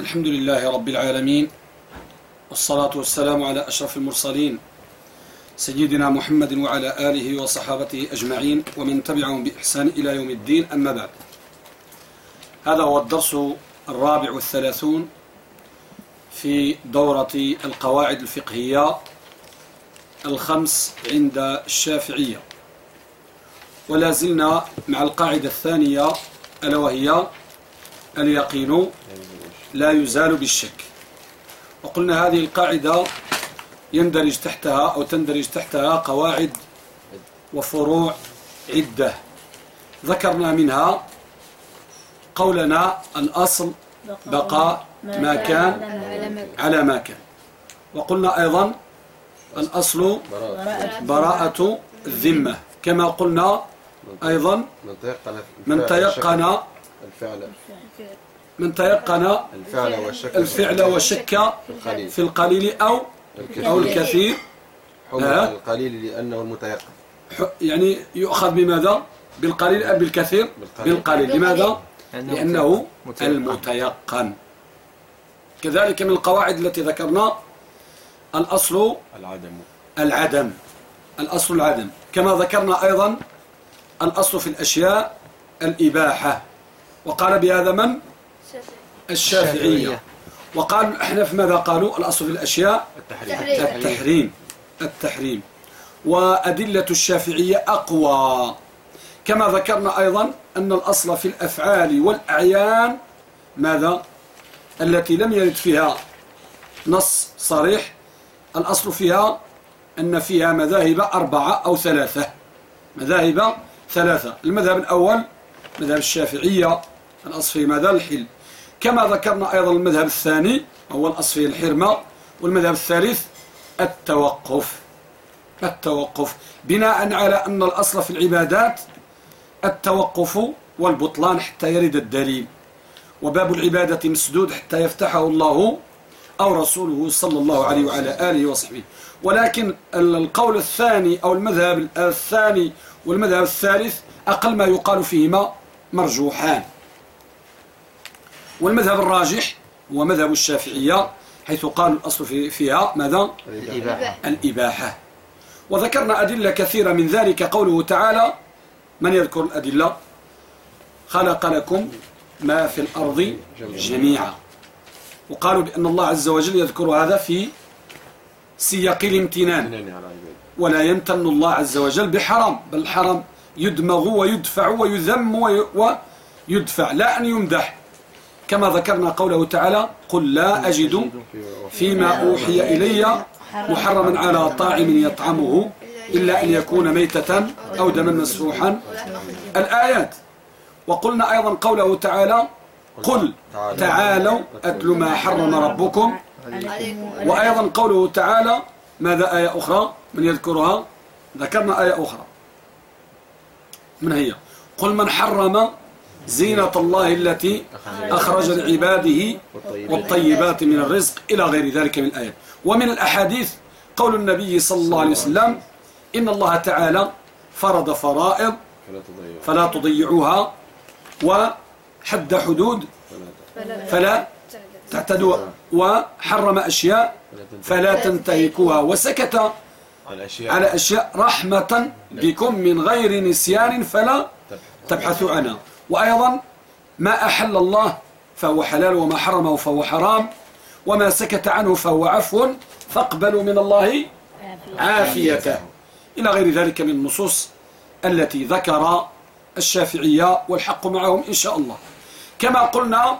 الحمد لله رب العالمين والصلاة والسلام على أشرف المرسلين سيدنا محمد وعلى آله وصحابته أجمعين ومن تبعهم بإحسان إلى يوم الدين أما بعد. هذا هو الدرس الرابع والثلاثون في دورة القواعد الفقهية الخمس عند الشافعية. ولا زلنا مع القاعدة الثانية ألا وهي اليقين لا يزال بالشك. وقلنا هذه القاعدة يندرج تحتها أو تندرج تحتها قواعد وفروع عدة. ذكرنا منها قولنا الأصل بقاء ما كان على ما كان. وقلنا أيضا الأصل براءة. الذمة. كما قلنا أيضا من تيقن الفعل. من تيقن الفعل والشك, الفعل والشك في القليل. أو أو الكثير. حمل القليل لأنه المتيقن. يعني يؤخذ بماذا؟ بالقليل أم بالكثير؟ بالقليل, بالقليل. لماذا؟ لأنه المتيقن. كذلك من القواعد التي ذكرنا الأصل العدم. العدم. الأصل العدم. كما ذكرنا أيضا الأصل في الأشياء الإباحة. وقال بهذا من؟ الشافعية. وقال الأحناف ماذا قالوا؟ الأصل في الأشياء التحريم. التحريم. التحريم. وأدلة الشافعية أقوى. كما ذكرنا أيضا أن الأصل في الأفعال والأعيان ماذا؟ التي لم يرد فيها نص صريح. الأصل فيها أن فيها مذاهب أربعة أو ثلاثة. مذاهب ثلاثة. المذهب الأول مذهب الشافعية. الأصل في ماذا؟ الحل. كما ذكرنا أيضا المذهب الثاني هو الأصل في الحرمة والمذهب الثالث التوقف. التوقف. بناء على أن الأصل في العبادات التوقف والبطلان حتى يرد الدليل. وباب العبادة مسدود حتى يفتحه الله أو رسوله صلى الله عليه وعلى آله وصحبه. ولكن القول الثاني أو المذهب الثاني والمذهب الثالث أقل ما يقال فيهما مرجوحان. والمذهب الراجح هو مذهب الشافعية حيث قالوا الأصل في فيها ماذا؟ الإباحة. الإباحة. وذكرنا أدلة كثيرة من ذلك قوله تعالى من يذكر الأدلة؟ خلق لكم ما في الأرض جميعا. وقالوا بأن الله عز وجل يذكر هذا في سياق الامتنان. ولا يمتن الله عز وجل بحرام بل الحرام يدمغ ويدفع ويذم ويدفع لا أن يمدح. كما ذكرنا قوله تعالى قل لا أجد فيما أوحي إلي محرما على طاعم يطعمه إلا أن يكون ميتة أو دما مسفوحا. الآيات. وقلنا أيضا قوله تعالى قل تعالوا أتل ما حرم ربكم. وأيضا قوله تعالى ماذا آية أخرى من يذكرها؟ ذكرنا آية أخرى. من هي؟ قل من حرم زينة الله التي أخرج لعباده والطيبات من الرزق إلى غير ذلك من الآيات ومن الأحاديث قول النبي صلى الله عليه وسلم إن الله تعالى فرض فرائض فلا تضيعوها وحد حدود فلا تعتدوا وحرم أشياء فلا تنتهكوها وسكت على أشياء رحمة بكم من غير نسيان فلا تبحثوا عنها. وأيضا ما أحل الله فهو حلال وما حرمه فهو حرام وما سكت عنه فهو عفو فاقبلوا من الله عافيته إلى غير ذلك من النصوص التي ذكر الشافعية والحق معهم إن شاء الله. كما قلنا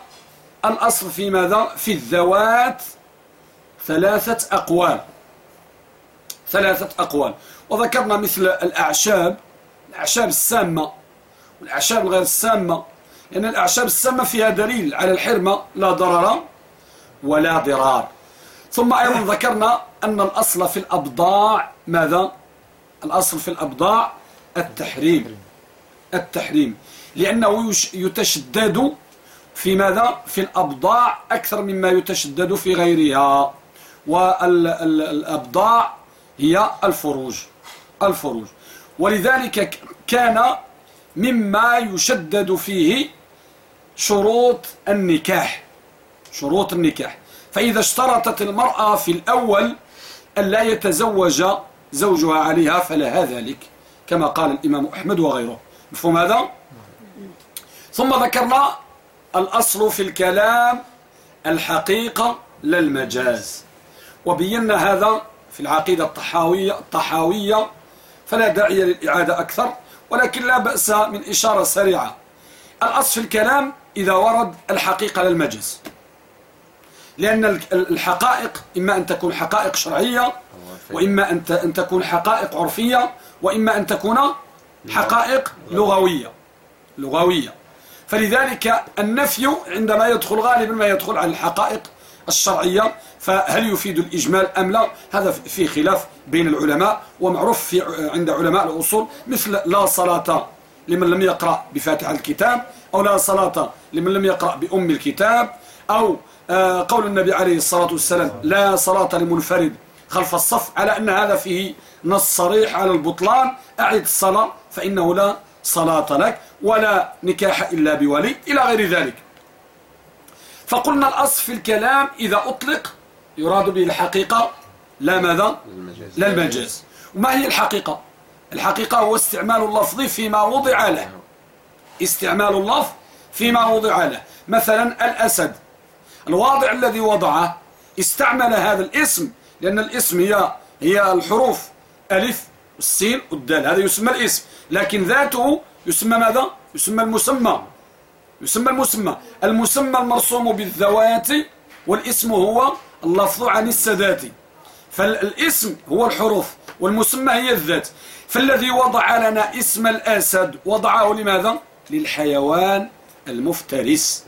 الأصل في ماذا؟ في الذوات ثلاثة أقوال. ثلاثة أقوال. وذكرنا مثل الأعشاب الأعشاب السامة. والأعشاب الغير السامة. لأن يعني الأعشاب السامة فيها دليل على الحرمة لا ضرر ولا ضرار. ثم أيضا ذكرنا أن الأصل في الأبضاع ماذا؟ الأصل في الأبضاع التحريم. التحريم. لأنه يتشدد في ماذا؟ في الأبضاع أكثر مما يتشدد في غيرها. والأبضاع هي الفروج. الفروج. ولذلك كان مما يشدد فيه شروط النكاح. شروط النكاح. فإذا اشترطت المرأة في الأول أن لا يتزوج زوجها عليها فلها ذلك كما قال الإمام أحمد وغيره. مفهوم هذا؟ ثم ذكرنا الأصل في الكلام الحقيقة لا المجاز. وبينا هذا في العقيدة الطحاوية, الطحاوية فلا داعي للإعادة أكثر. ولكن لا بأس من إشارة سريعة. الأصل في الكلام إذا ورد الحقيقة للمجاز لأن الحقائق إما أن تكون حقائق شرعية وإما أن تكون حقائق عرفية وإما أن تكون حقائق لغوية. لغوية. فلذلك النفي عندما يدخل غالبا ما يدخل على الحقائق الشرعية فهل يفيد الإجمال أم لا؟ هذا في خلاف بين العلماء ومعروف في عند علماء الأصول مثل لا صلاة لمن لم يقرأ بفاتحة الكتاب أو لا صلاة لمن لم يقرأ بأم الكتاب أو آه، قول النبي عليه الصلاة والسلام لا صلاة لمنفرد خلف الصف على أن هذا فيه نص صريح على البطلان أعد الصلاة فإنه لا صلاة لك ولا نكاح إلا بولي إلى غير ذلك. فقلنا الأصل في الكلام إذا أطلق يراد به الحقيقة لا ماذا؟ لا المجاز. وما هي الحقيقة؟ الحقيقة هو استعمال اللفظ فيما وضع له. استعمال اللفظ فيما وضع له. مثلا الأسد. الواضع الذي وضعه استعمل هذا الاسم لأن الاسم هي هي الحروف ألف والسين والدال. هذا يسمى الاسم. لكن ذاته يسمى ماذا؟ يسمى المسمى. يسمى المسمى. المسمى المرسوم بالذوات والاسم هو اللفظ عن السادات فالاسم هو الحروف والمسمى هي الذات. فالذي وضع لنا اسم الأسد وضعه لماذا؟ للحيوان المفترس.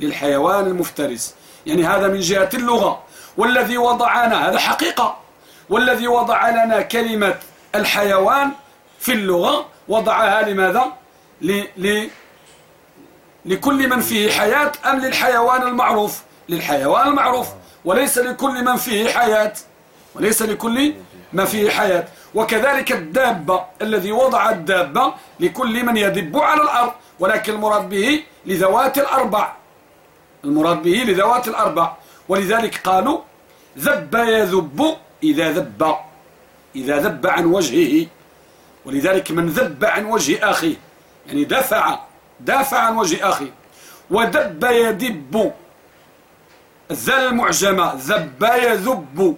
للحيوان المفترس. يعني هذا من جهة اللغة. والذي وضعنا هذا حقيقة. والذي وضع لنا كلمة الحيوان في اللغة وضعها لماذا؟ لكل من فيه حياة أم للحيوان المعروف؟ للحيوان المعروف. وليس لكل من فيه حياة. وليس لكل ما فيه حياة. وكذلك الدابة الذي وضع الدابة لكل من يدب على الأرض. ولكن المراد به لذوات الأربع. المراد به لذوات الأربع. ولذلك قالوا ذب يذب إذا ذب. إذا ذب عن وجهه. ولذلك من ذب عن وجه أخيه. يعني دفع دافع عن وجه أخيه ودب يدب. الذل المعجمة ذب يذب.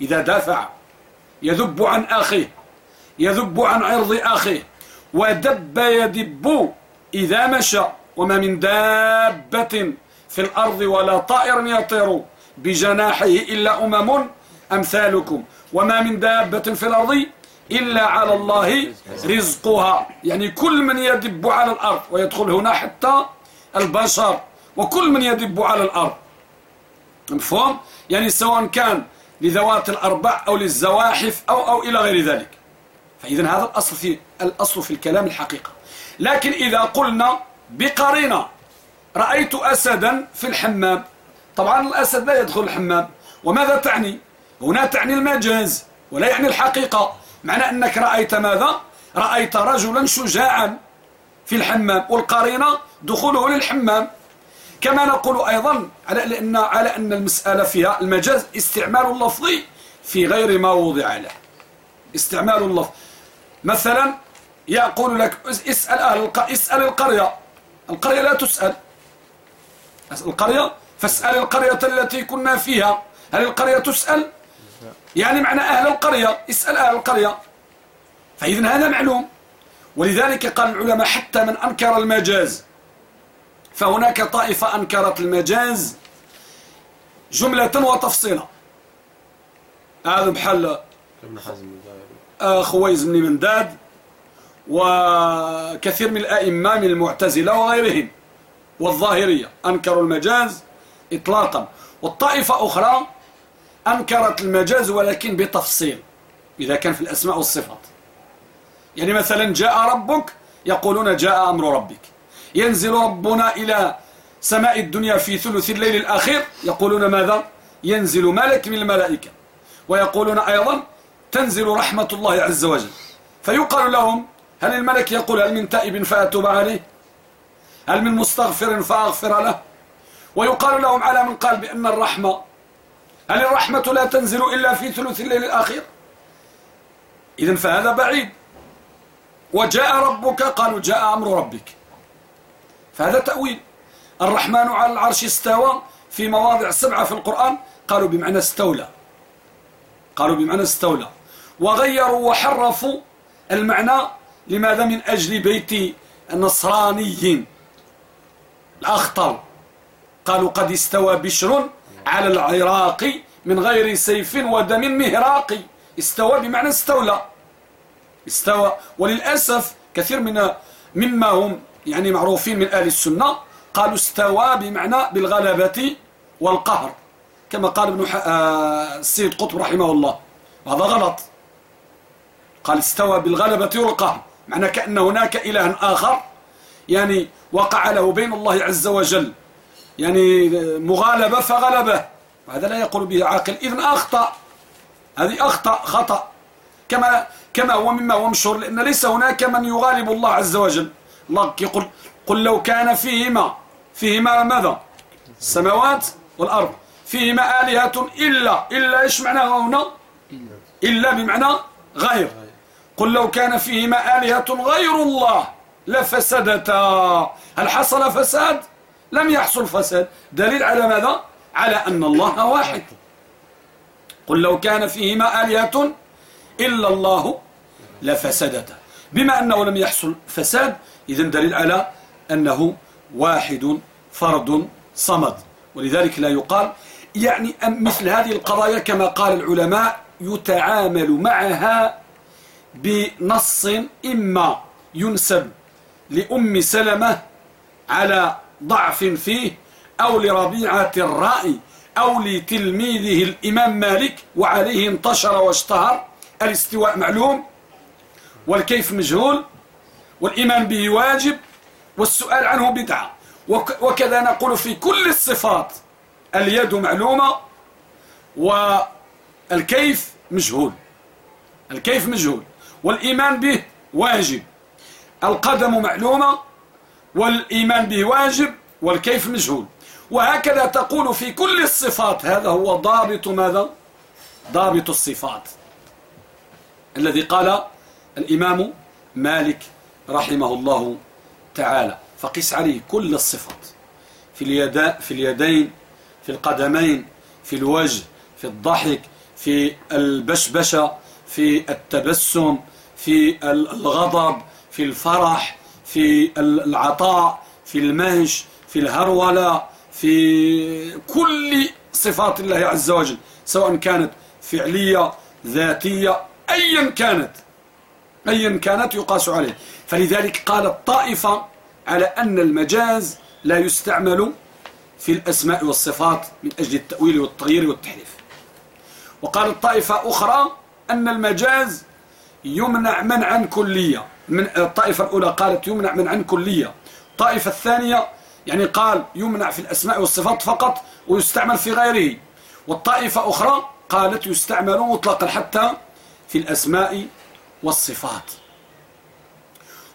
إذا دافع يذب عن أخيه يذب عن عرض أخيه ودب يدب. إذا مشى وما من دابة في الأرض ولا طائر يطير بجناحه إلا أمم أمثالكم. وما من دابة في الأرض إلا على الله رزقها. يعني كل من يدب على الأرض ويدخل هنا حتى البشر وكل من يدب على الأرض. مفهوم؟ يعني سواء كان لذوات الأربع أو للزواحف أو, أو إلى غير ذلك. فإذا هذا الأصل في, الأصل في الكلام الحقيقة. لكن إذا قلنا بقرينة رأيت أسدا في الحمام. طبعا الأسد لا يدخل الحمام. وماذا تعني؟ هنا تعني المجاز ولا يعني الحقيقة. معنى أنك رأيت ماذا؟ رأيت رجلا شجاعا في الحمام والقرينة دخوله للحمام. كما نقول أيضا على أن, على أن المسألة فيها المجاز استعمال اللفظ في غير ما وضع له. استعمال اللفظ. مثلا يقول لك اسأل أهل اسأل القرية. القرية لا تسأل. القرية فاسأل القرية التي كنا فيها. هل القرية تسأل؟ يعني معنى أهل القرية اسأل أهل القرية. فإذن هذا معلوم. ولذلك قال العلماء حتى من أنكر المجاز. فهناك طائفة أنكرت المجاز جملة وتفصيلا. هذا بحال خويز بن منداد وكثير من الأئمة من المعتزلة وغيرهم والظاهرية أنكروا المجاز إطلاقا. والطائفة أخرى أنكرت المجاز ولكن بتفصيل إذا كان في الأسماء والصفات. يعني مثلا جاء ربك يقولون جاء أمر ربك. ينزل ربنا إلى سماء الدنيا في ثلث الليل الأخير يقولون ماذا؟ ينزل ملك من الملائكة. ويقولون أيضا تنزل رحمة الله عز وجل. فيقال لهم هل الملك يقول هل من تائب فأتوب عليه؟ هل من مستغفر فأغفر له؟ ويقال لهم على من قال بأن الرحمة هل الرحمة لا تنزل إلا في ثلث الليل الأخير. إذن فهذا بعيد. وجاء ربك قالوا جاء أمر ربك. فهذا تأويل. الرحمن على العرش استوى في مواضع سبعة في القرآن. قالوا بمعنى استولى. قالوا بمعنى استولى. وغيروا وحرفوا المعنى لماذا؟ من أجل بيت النصرانيين الأخطر. قالوا قد استوى بشر على العراق من غير سيف ودم مهراق استوى بمعنى استولى. استوى. وللأسف كثير من مما هم يعني معروفين من أهل السنة قالوا استوى بمعنى بالغلبة والقهر. كما قال ابن آه، السيد قطب رحمه الله. وهذا غلط. قال استوى بالغلبة والقهر. معنى كأن هناك إله آخر. يعني وقع له بين الله عز وجل يعني مغالبة فغلبة. وهذا لا يقول به عاقل. إذن أخطأ. هذه أخطأ خطأ. كما كما هو مما هو مشهور لأن ليس هناك من يغالب الله عز وجل. الله يقول قل لو كان فيهما فيهما ماذا؟ السماوات والأرض. فيهما آلهة إلا إلا إيش معنى هنا؟ إلا بمعنى غير. قل لو كان فيهما آلهة غير الله لفسدتا. هل حصل فساد؟ لم يحصل فساد. دليل على ماذا؟ على أن الله واحد. قل لو كان فيهما آلهة إلا الله لفسدتا. بما أنه لم يحصل فساد إذن دليل على أنه واحد فرد صمد. ولذلك لا يقال يعني مثل هذه القضايا كما قال العلماء يتعامل معها بنص إما ينسب لأم سلمة على ضعف فيه أو لربيعة الرأي أو لتلميذه الإمام مالك وعليه انتشر واشتهر. الاستواء معلوم والكيف مجهول والإيمان به واجب والسؤال عنه بدعة. وكذا نقول في كل الصفات اليد معلومة والكيف مجهول. الكيف مجهول والإيمان به واجب. القدم معلومة والإيمان به واجب والكيف مجهول. وهكذا تقول في كل الصفات هذا هو ضابط ماذا؟ ضابط الصفات. الذي قال الإمام مالك رحمه الله تعالى فقس عليه كل الصفات. في, اليدا في اليدين في القدمين في الوجه في الضحك في البشبشة في التبسم في الغضب في الفرح في العطاء في المهش في الهرولة في كل صفات الله عز وجل سواء كانت فعلية ذاتية أيا كانت أيا كانت يقاس عليه. فلذلك قال الطائفة على أن المجاز لا يستعمل في الأسماء والصفات من أجل التأويل والتغيير والتحريف. وقال الطائفة أخرى أن المجاز يمنع منعا كليا. من الطائفة الأولى قالت يمنع منعا كليا الطائفة الثانية يعني قال يمنع في الأسماء والصفات فقط ويستعمل في غيره. والطائفة أخرى قالت يستعمل مطلقا حتى في الأسماء والصفات.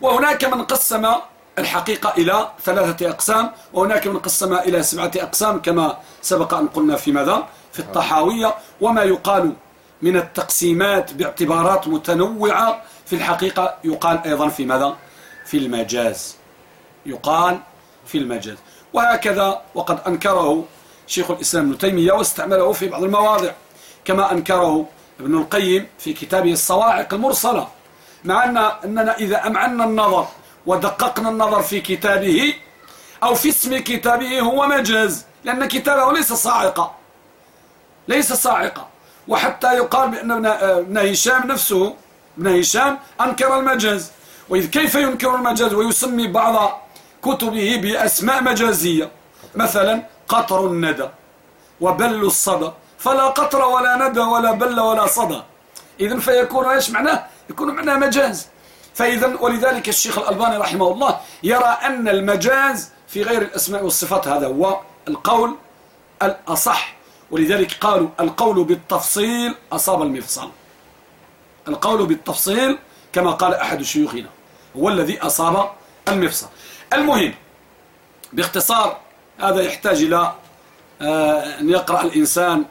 وهناك من قسم الحقيقة إلى ثلاثة أقسام وهناك من قسم إلى سبعة أقسام كما سبق أن قلنا في ماذا؟ في الطحاوية. وما يقال من التقسيمات باعتبارات متنوعة في الحقيقة يقال أيضا في ماذا؟ في المجاز. يقال في المجاز. وهكذا وقد أنكره شيخ الإسلام ابن تيمية واستعمله في بعض المواضع كما أنكره ابن القيم في كتابه الصواعق المرسلة. مع أن أننا إذا أمعنا النظر ودققنا النظر في كتابه أو في اسم كتابه هو مجاز لأن كتابه ليس صاعقة. ليس صاعقة. وحتى يقال بأن ابن هشام نفسه ابن هشام أنكر المجاز. وإذ كيف ينكر المجاز؟ ويسمي بعض كتبه بأسماء مجازية. مثلا قطر الندى وبل الصدى. فلا قطر ولا ندى ولا بل ولا صدى. إذن فيكون إيش معناه؟ يكون معناه مجاز. فإذا ولذلك الشيخ الألباني رحمه الله يرى أن المجاز في غير الأسماء والصفات هذا هو القول الأصح. ولذلك قالوا القول بالتفصيل أصاب المفصل. القول بالتفصيل كما قال أحد شيوخنا هو الذي أصاب المفصل. المهم باختصار هذا يحتاج إلى آه، أن يقرأ الإنسان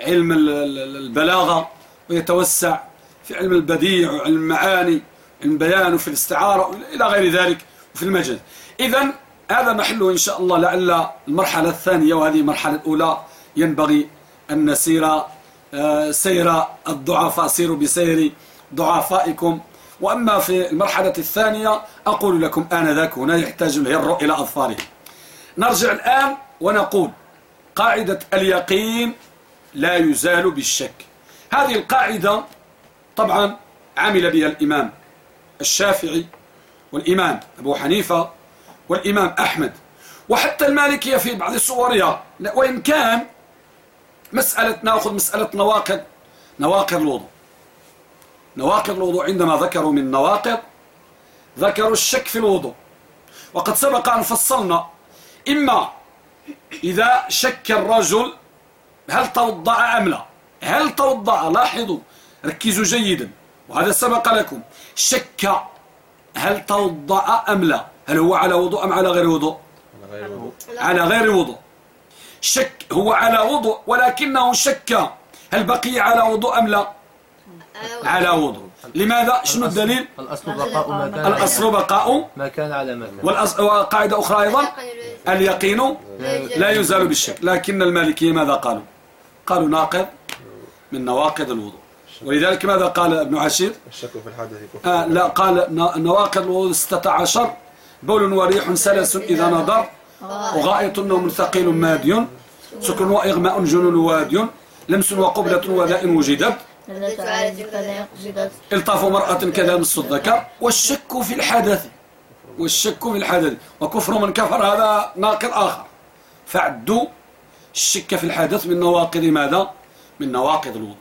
علم البلاغة ويتوسع في علم البديع وعلم المعاني علم البيان وفي الاستعارة إلى غير ذلك وفي المجاز إذا هذا محله إن شاء الله لعل المرحلة الثانية وهذه المرحلة الأولى ينبغي أن نسير سير الضعفاء سيروا بسير ضعفائكم. وأما في المرحلة الثانية أقول لكم آنذاك هنا يحتاج الهر إلى أظفاره. نرجع الآن ونقول قاعدة اليقين لا يزال بالشك. هذه القاعدة طبعا عمل بها الإمام الشافعي والإمام أبو حنيفة والإمام أحمد. وحتى المالكية في بعض صورها وإن كان مسألة نأخذ مسألة نواقض نواقض الوضوء. نواقض الوضوء عندما ذكروا من نواقض ذكروا الشك في الوضوء. وقد سبق أن فصلنا إما إذا شك الرجل هل توضع أم لا؟ هل توضع لاحظوا ركزوا جيدا. وهذا سبق لكم. شك هل توضع أم لا؟ هل هو على وضوء أم على غير وضوء. على غير وضوء. شك هو على وضوء ولكنه شك. هل بقي على وضوء أم لا؟ على وضوء. لماذا؟ شنو الدليل؟ الأصل بقاء ما كان الأصل بقاء. ما كان على ما كان والأصل وقاعدة أخرى أيضا؟ اليقين لا يزال بالشك. لكن المالكية ماذا قالوا؟ قالوا ناقض من نواقض الوضوء. ولذلك ماذا قال ابن عشير؟ الشك في الحدث آه لا قال نواقض الوضوء 16 بول وريح سلس إذا نظر. وغائط نوم ثقيل مادي سكر وإغماء جنون وادي لمس وقبلة وذاء وجدت إلطاف مرأة كذا نص الذكر والشك في الحدث. والشك في الحدث. وكفر من كفر هذا ناقض آخر. فعدوا الشك في الحدث من نواقض ماذا؟ من نواقض الوضوء.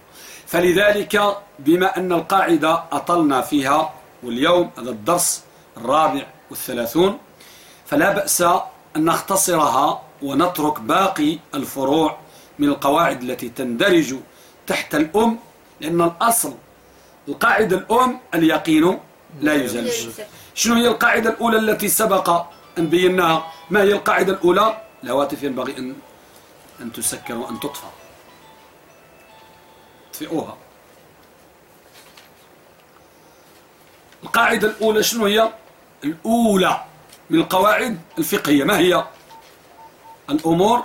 فلذلك بما أن القاعدة أطلنا فيها واليوم هذا الدرس الرابع والثلاثون فلا بأس أن نختصرها ونترك باقي الفروع من القواعد التي تندرج تحت الأم لأن الأصل القاعدة الأم اليقين لا يزال. شنو هي القاعدة الأولى التي سبق أن بيناها؟ ما هي القاعدة الأولى؟ الهواتف ينبغي أن أن تسكر وأن تطفى. اطفئوها. القاعدة الأولى شنو هي؟ الأولى. من القواعد الفقهية. ما هي الأمور؟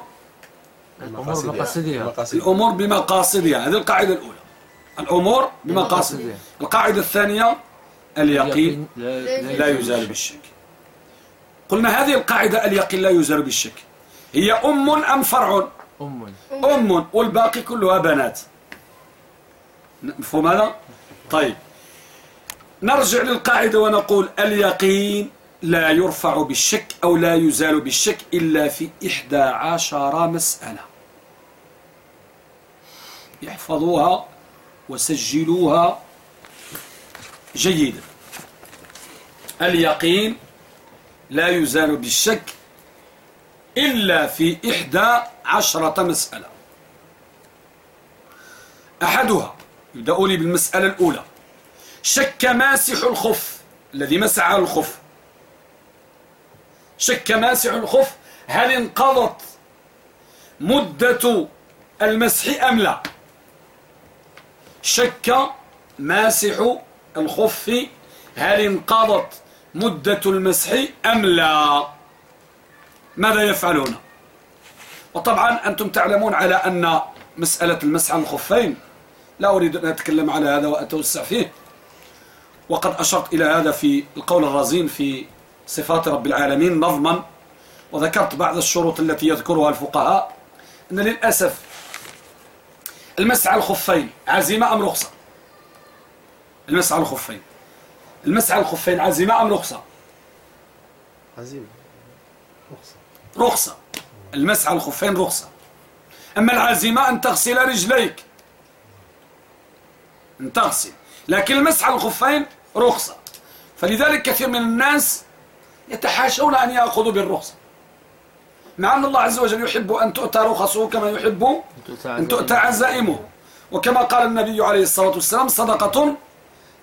الأمور بمقاصدها الأمور بمقاصدها هذه القاعدة الأولى. الأمور بمقاصدها القاعدة الثانية اليقين. لا يزال بالشك. قلنا هذه القاعدة اليقين لا يزال بالشك. هي أم أم فرع؟ أم. أم. والباقي كلها بنات. مفهوم هذا؟ طيب. نرجع للقاعدة ونقول اليقين لا يرفع بالشك أو لا يزال بالشك إلا في إحدى عشر مسألة. يحفظوها وسجلوها جيدا. اليقين لا يزال بالشك إلا في إحدى عشرة مسألة. أحدها يبدأ لي بالمسألة الأولى. شك ماسح الخف الذي مسح الخف. شك ماسح الخف هل انقضت مدة المسح أم لا؟ شك ماسح الخف هل انقضت مدة المسح أم لا؟ ماذا يفعلون؟ وطبعا أنتم تعلمون على أن مسألة المسح على الخفين لا أريد أن أتكلم على هذا وأتوسع فيه. وقد أشرت إلى هذا في القول الرزين في صفات رب العالمين نظما وذكرت بعض الشروط التي يذكرها الفقهاء أن للأسف المسح على الخفين عزيمة أم رخصة؟ المسح على الخفين. المسح على الخفين عزيمة أم رخصة؟ عزيمة. رخصة. رخصة. المسح على الخفين رخصة. أما العزيمة أن تغسل رجليك. أن تغسل. لكن المسح على الخفين رخصة. فلذلك كثير من الناس يتحاشون أن يأخذوا بالرخصة. مع أن الله عز وجل يحب أن تؤتى رخصه كما يحب أن تؤتى عزائمه. وكما قال النبي عليه الصلاة والسلام صدقة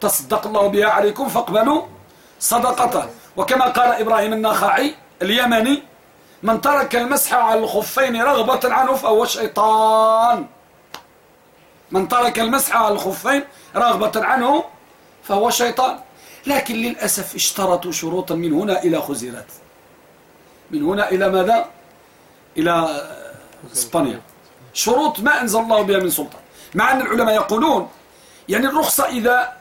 تصدق الله بها عليكم فاقبلوا صدقته وكما قال إبراهيم النخعي اليمني من ترك المسح على الخفين رغبة عنه فهو شيطان. من ترك المسح على الخفين رغبة عنه فهو شيطان. لكن للأسف اشترطوا شروطا من هنا إلى خزيرات. من هنا إلى ماذا؟ إلى إسبانيا. شروط ما أنزل الله بها من سلطان. مع أن العلماء يقولون يعني الرخصة إذا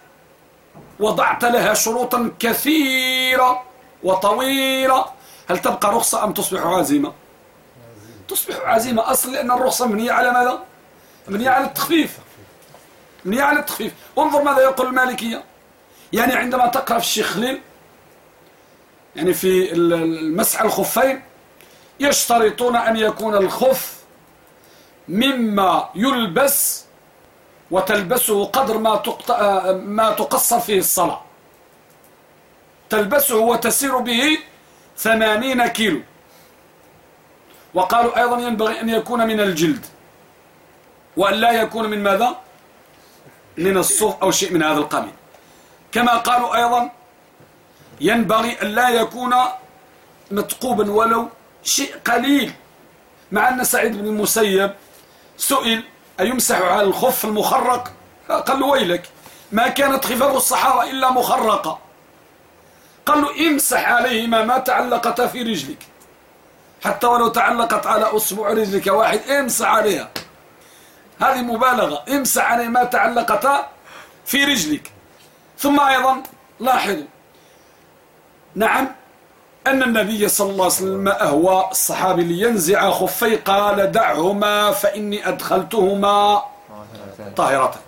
وضعت لها شروطا كثيرة وطويلة هل تبقى رخصة أم تصبح عازمة؟ تصبح عازمة. أصل لأن الرخصة مبنية على ماذا؟ مبنية على التخفيف. مبنية على التخفيف. انظر ماذا يقول المالكية. يعني عندما تقرأ في الشيخ خليل يعني في المسح الخفين يشترطون أن يكون الخف مما يلبس وتلبسه قدر ما ما تقصر فيه الصلاة. تلبسه وتسير به ثمانين كيلو. وقالوا أيضا ينبغي أن يكون من الجلد. وأن لا يكون من ماذا؟ من الصوف أو شيء من هذا القبيل. كما قالوا أيضا ينبغي أن لا يكون متقوبا ولو شيء قليل. مع أن سعيد بن المسيب سئل أيمسح على الخف المخرق؟ قال له ويلك ما كانت خفاف الصحابة إلا مخرقة. قال له امسح عليهما ما تعلقتا في رجلك. حتى ولو تعلقت على أصبع رجلك واحد امسح عليها. هذه مبالغة امسح عليه ما تعلقتا في رجلك. ثم أيضا لاحظوا. نعم أن النبي صلى الله عليه وسلم أهوى الصحابي لينزع خفي قال دعهما فإني أدخلتهما طاهرتين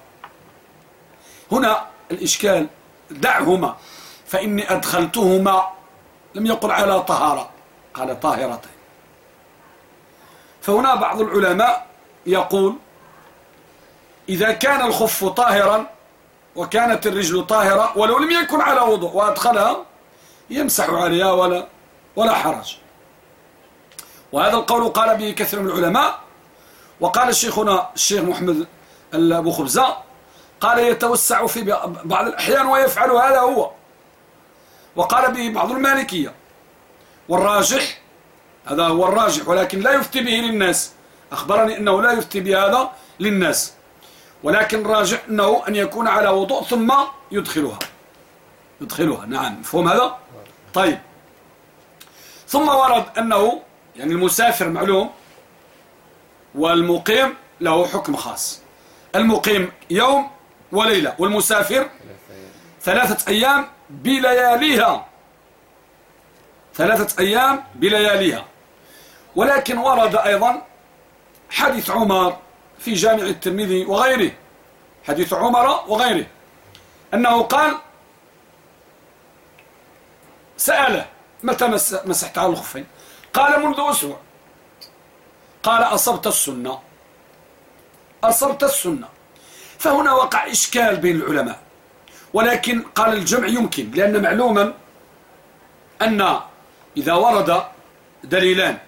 هنا الإشكال دعهما فإني أدخلتهما لم يقل على طهارة قال طاهرتين فهنا بعض العلماء يقول إذا كان الخف طاهرا وكانت الرجل طاهرة ولو لم يكن على وضوء وأدخلها يمسح عليها ولا ولا حرج. وهذا القول قال به كثير من العلماء. وقال الشيخنا الشيخ محمد أبو خبزة قال يتوسع في بعض الأحيان ويفعل هذا هو. وقال به بعض المالكية. والراجح هذا هو الراجح ولكن لا يفتي به للناس. أخبرني أنه لا يفتي بهذا للناس. ولكن الراجح أنه أن يكون على وضوء ثم يدخلها. يدخلها. نعم. مفهوم هذا؟ طيب. ثم ورد أنه يعني المسافر معلوم والمقيم له حكم خاص. المقيم يوم وليلة والمسافر ثلاثة أيام بلياليها. ثلاثة أيام بلياليها. ولكن ورد أيضا حديث عمر في جامع الترمذي وغيره حديث عمر وغيره أنه قال سأله متى مسحت على الخفين؟ قال منذ أسبوع. قال أصبت السنة. أصبت السنة. فهنا وقع إشكال بين العلماء. ولكن قال الجمع يمكن لأن معلوما أن إذا ورد دليلان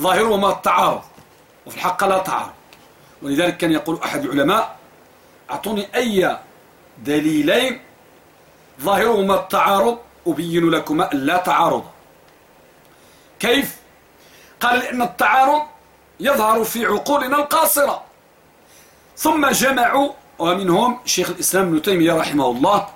ظاهرهما التعارض وفي الحق لا تعارض. ولذلك كان يقول أحد العلماء أعطوني أي دليلين ظاهرهما التعارض أبين لكما لا تعارض كيف؟ قال لأن التعارض يظهر في عقولنا القاصرة ثم جمعوا ومنهم شيخ الإسلام ابن تيمية رحمه الله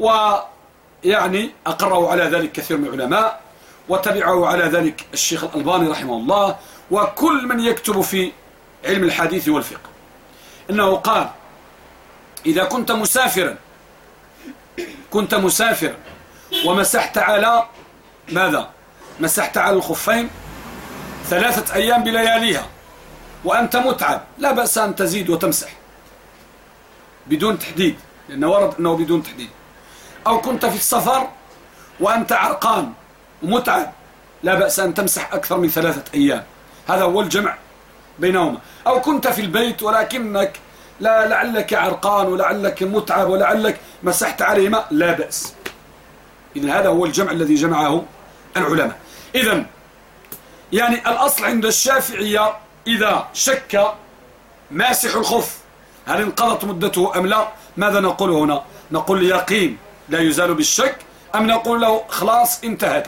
ويعني أقروا على ذلك كثير من العلماء وتبعوا على ذلك الشيخ الألباني رحمه الله وكل من يكتب في علم الحديث والفقه. إنه قال إذا كنت مسافرا كنت مسافرا ومسحت على ماذا؟ مسحت على الخفين ثلاثة أيام بلياليها وأنت متعب لا بأس أن تزيد وتمسح. بدون تحديد لأنه ورد أنه بدون تحديد. أو كنت في السفر وأنت عرقان ومتعب لا بأس أن تمسح أكثر من ثلاثة أيام. هذا هو الجمع بينهما. أو كنت في البيت ولكنك لا لعلك عرقان ولعلك متعب ولعلك مسحت عليه ماء. لا بأس. إذن هذا هو الجمع الذي جمعه العلماء. إذن يعني الأصل عند الشافعية إذا شك ماسح الخف هل انقضت مدته أم لا؟ ماذا نقول هنا؟ نقول يقين لا يزال بالشك أم نقول له خلاص انتهت؟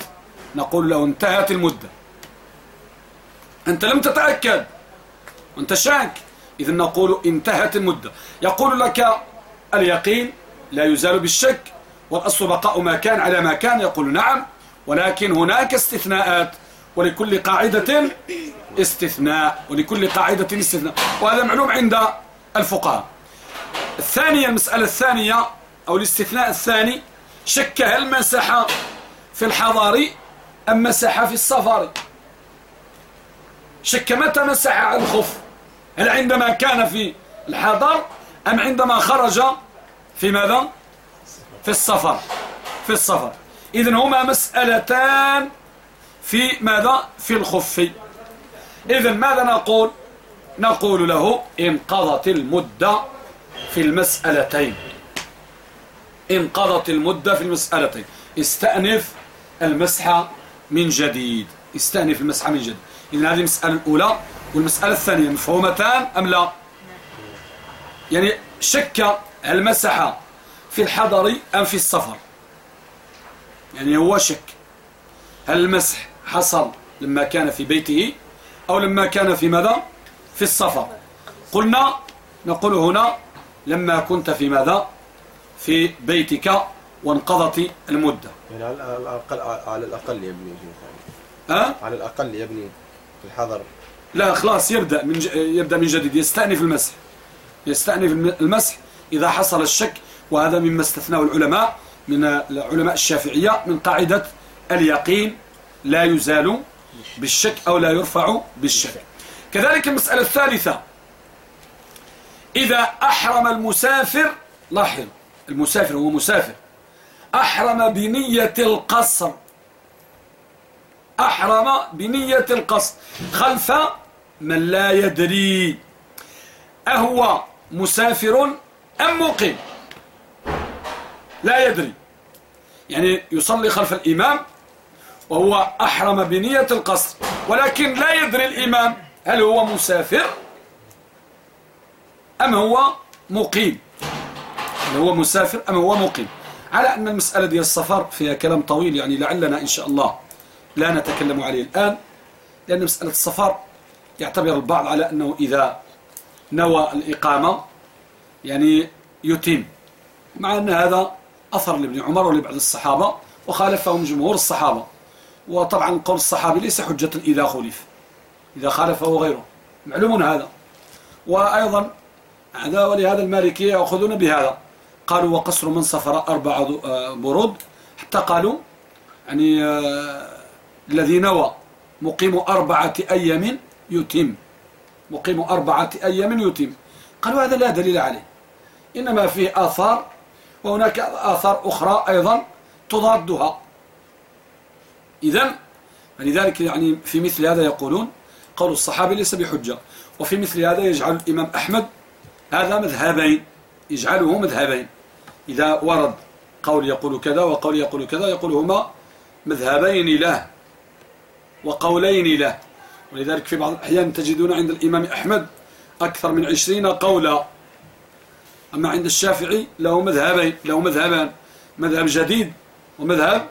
نقول له انتهت المدة. أنت لم تتأكد. وأنت شاك. إذا نقول انتهت المدة. يقول لك اليقين لا يزال بالشك. والأصل بقاء ما كان على ما كان. يقول نعم. ولكن هناك استثناءات. ولكل قاعدة استثناء. ولكل قاعدة استثناء. وهذا معلوم عند الفقهاء. الثانية المسألة الثانية أو الاستثناء الثاني شك هل مسح في الحضر أم مسح في السفر شك متى مسح على الخف؟ هل عندما كان في الحضر أم عندما خرج في ماذا؟ في السفر. في السفر. إذن هما مسألتان في ماذا؟ في الخف. إذن ماذا نقول؟ نقول له انقضت المدة في المسألتين. انقضت المدة في المسألتين. استأنف المسحة من جديد. استأنف المسحة من جديد. إذن هذه المسألة الأولى والمسألة الثانية مفهومتان أم لا؟ يعني شك هل مسح في الحضر أم في السفر؟ يعني هو شك. هل المسح حصل لما كان في بيته أو لما كان في ماذا؟ في السفر. قلنا نقول هنا لما كنت في ماذا؟ في بيتك وانقضت المدة. يعني على الأقل على الأقل يبني أه؟ على الأقل يبني في الحضر. لا خلاص يبدأ من. يبدأ من جديد يستأنف المسح. يستأنف المسح إذا حصل الشك وهذا مما استثناه العلماء من العلماء الشافعية من قاعدة اليقين لا يزال بالشك أو لا يرفع بالشك. كذلك المسألة الثالثة. إذا أحرم المسافر لاحظ المسافر هو مسافر. أحرم بنية القصر. أحرم بنية القصر. خلف من لا يدري أهو مسافر أم مقيم لا يدري. يعني يصلي خلف الإمام وهو أحرم بنية القصر ولكن لا يدري الإمام هل هو مسافر أم هو مقيم هل هو مسافر أم هو مقيم على أن المسألة دي السفر فيها كلام طويل يعني لعلنا إن شاء الله لا نتكلم عليه الآن لأن مسألة السفر يعتبر البعض على أنه إذا نوى الإقامة يعني يتم مع أن هذا أثر لابن عمر ولبعض الصحابة وخالفهم جمهور الصحابة. وطبعا قول الصحابي ليس حجة إذا خلف إذا خالفه غيره معلوم هذا. وأيضا هذا ولهذا المالكية يأخذون بهذا. قالوا وقصر من سفر أربع آه، برود. حتى قالوا يعني آه، الذي نوى مقيم أربعة أيام يتم مقيم أربعة أيام يتم. قالوا هذا لا دليل عليه. إنما فيه آثار وهناك آثار أخرى أيضا تضادها. إذا لذلك يعني في مثل هذا يقولون قول الصحابي ليس بحجة. وفي مثل هذا يجعل الإمام أحمد هذا مذهبين يجعله مذهبين. إذا ورد قول يقول كذا وقول يقول كذا يقول هما مذهبين له وقولين له. ولذلك في بعض الأحيان تجدون عند الإمام أحمد أكثر من عشرين قولا. أما عند الشافعي له مذهبين له مذهبان مذهب جديد ومذهب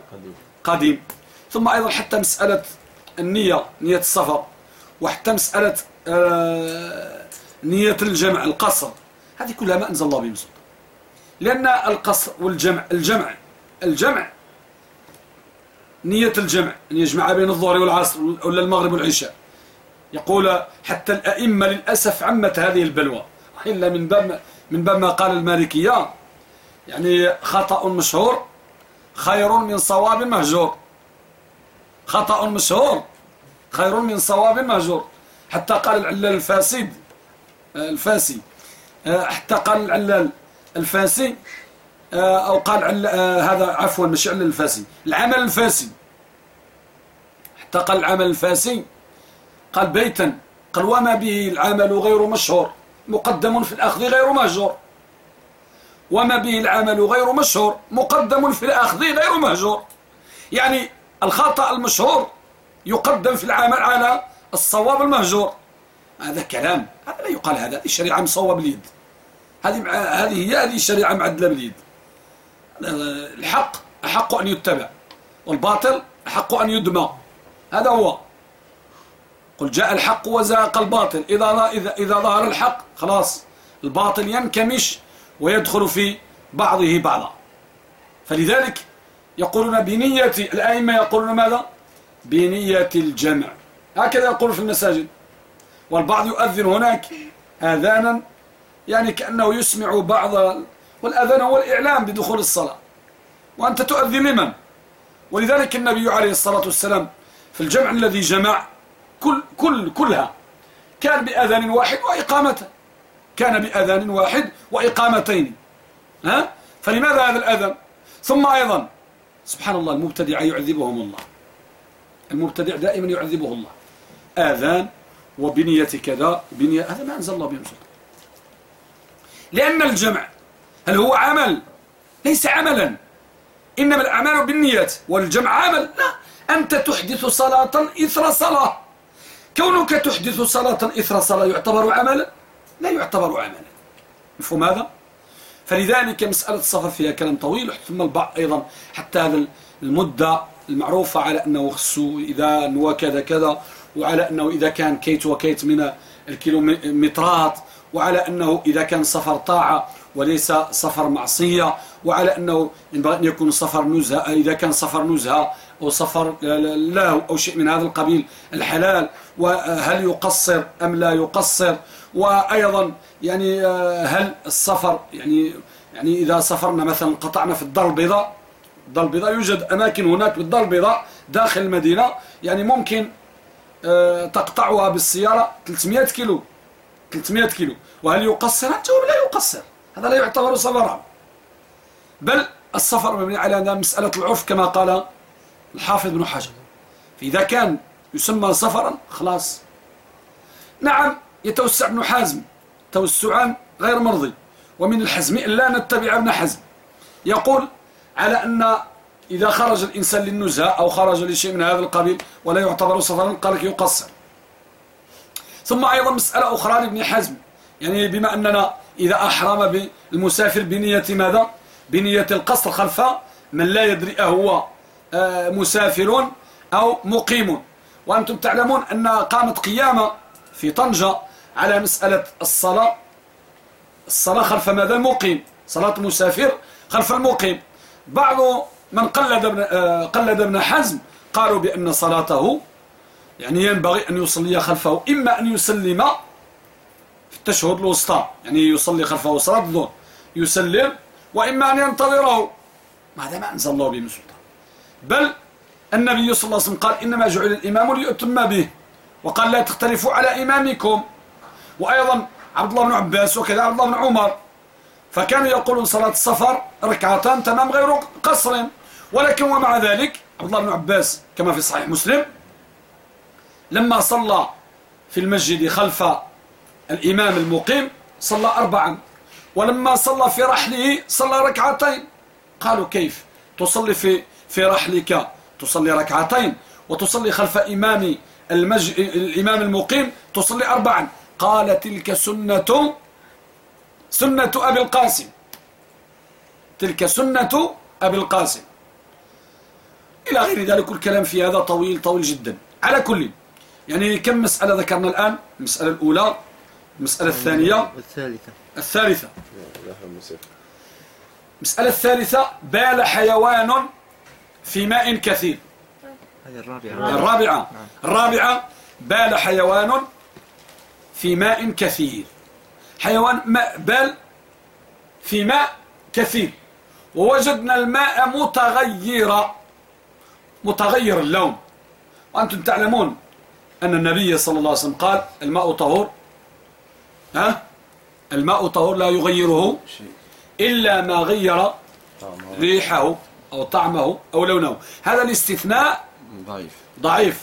قديم. ثم أيضا حتى مسألة النية نية السفر وحتى مسألة آه، نية الجمع القصر. هذه كلها ما أنزل الله بهم لأن القصر والجمع الجمع الجمع نية الجمع. أن يجمع بين الظهر والعصر ولا المغرب والعشاء. يقول حتى الأئمة للأسف عمت هذه البلوى. إلا من باب من باب ما قال المالكية. يعني خطأ مشهور خير من صواب مهجور. خطأ مشهور خير من صواب مهجور. حتى قال العلال الفاسد الفاسي حتى قال العلال الفاسي أو قال هذا عفوا مش علال الفاسي العمل الفاسي. حتى قال العمل الفاسي قال بيتا قال وما به العمل غير مشهور مقدم في الأخذ غير مهجور. وما به العمل غير مشهور مقدم في الأخذ غير مهجور. يعني الخطأ المشهور يقدم في العمل على الصواب المهجور. هذا كلام هذا لا يقال هذا الشريعة مصوب اليد. هذه هذه هي هذه الشريعة معدلة باليد الحق أحق أن يتبع والباطل أحق أن يدمى هذا هو. قل جاء الحق وزاق الباطل. إذا, إذا, إذا ظهر الحق خلاص. الباطل ينكمش ويدخل في بعضه بعضا. فلذلك يقولون بنية الأئمة يقولون ماذا؟ بنية الجمع. هكذا يقول في المساجد. والبعض يؤذن هناك آذانا يعني كأنه يسمع بعض والأذان هو الإعلام بدخول الصلاة. وأنت تؤذن لمن؟ ولذلك النبي عليه الصلاة والسلام في الجمع الذي جمع كل كل كلها كان بأذان واحد وإقامة كان بأذان واحد وإقامتين ها؟ فلماذا هذا الأذان؟ ثم أيضا سبحان الله المبتدع يعذبهم الله. المبتدع دائما يعذبه الله. آذان وبنية كذا بنية هذا ما أنزل الله بهم سلطان. لأن الجمع هل هو عمل؟ ليس عملا. إنما الأعمال بالنيات والجمع عمل. لا أنت تحدث صلاة إثر صلاة. كونك تحدث صلاة إثر صلاة يعتبر عملا لا يعتبر عملا. مفهوم هذا؟ فلذلك مسألة السفر فيها كلام طويل ثم البعض أيضا حتى هذا المدة المعروفة على أنه خصو إذا نوى كذا وعلى أنه إذا كان كيت وكيت من الكيلومترات وعلى أنه إذا كان سفر طاعة وليس سفر معصية وعلى أنه ينبغي أن يكون سفر نزهة إذا كان سفر نزهة أو سفر له أو شيء من هذا القبيل الحلال وهل يقصر أم لا يقصر وأيضا يعني هل السفر يعني يعني إذا سافرنا مثلا قطعنا في الدار البيضاء الدار البيضاء يوجد أماكن هناك بالدار البيضاء داخل المدينة يعني ممكن آه، تقطعها بالسيارة 300 كيلو 300 كيلو وهل يقصر؟ الجواب لا يقصر. هذا لا يعتبر سفرا. بل السفر مبني على مسألة العرف كما قال الحافظ بن حجر. فإذا كان يسمى سفرا خلاص. نعم يتوسع ابن حازم توسعا غير مرضي. ومن الحزم لا نتبع ابن حزم. يقول على أن إذا خرج الإنسان للنزهة أو خرج لشيء من هذا القبيل ولا يعتبر سفرا قال يقصر. ثم أيضا مسألة أخرى لابن حزم. يعني بما أننا إذا أحرم بالمسافر بنية ماذا؟ بنية القصر خلف من لا يدري أهو آه، مسافر أو مقيم. وأنتم تعلمون أن قامت قيامة في طنجة على مسألة الصلاة. الصلاة خلف ماذا؟ المقيم صلاة المسافر خلف المقيم. بعض من قلد ابن, آه، قلد ابن حزم قالوا بأن صلاته يعني ينبغي أن يصلي خلفه إما أن يسلم في التشهد الوسطى. يعني يصلي خلفه صلاة الظهر يسلم وإما أن ينتظره. هذا ما أنزل الله به من سلطان؟ بل النبي صلى الله عليه وسلم قال إنما جعل الإمام ليؤتم به وقال لا تختلفوا على إمامكم. وأيضا عبد الله بن عباس وكذا عبد الله بن عمر. فكانوا يقولون صلاة السفر ركعتان تمام غير قصر. ولكن ومع ذلك عبد الله بن عباس كما في صحيح مسلم لما صلى في المسجد خلف الإمام المقيم صلى أربعا ولما صلى في رحله صلى ركعتين. قالوا كيف؟ تصلي في في رحلك تصلي ركعتين وتصلي خلف إمام المج... الإمام المقيم تصلي أربعا. قال تلك سنة سنة أبي القاسم. تلك سنة أبي القاسم. إلى غير ذلك الكلام في هذا طويل طويل جدا. على كل يعني كم مسألة ذكرنا الآن؟ المسألة الأولى المسألة الثانية. الثالثة. الثالثة. المسألة الثالثة بال حيوان في ماء كثير. هذه الرابعة. الرابعة. نعم. الرابعة بال حيوان في ماء كثير. حيوان ماء بال في ماء كثير. ووجدنا الماء متغيرا. متغير اللون. وأنتم تعلمون أن النبي صلى الله عليه وسلم قال الماء طهور. ها? الماء طهور لا يغيره إلا ما غير ريحه أو طعمه أو لونه. هذا الاستثناء ضعيف. ضعيف.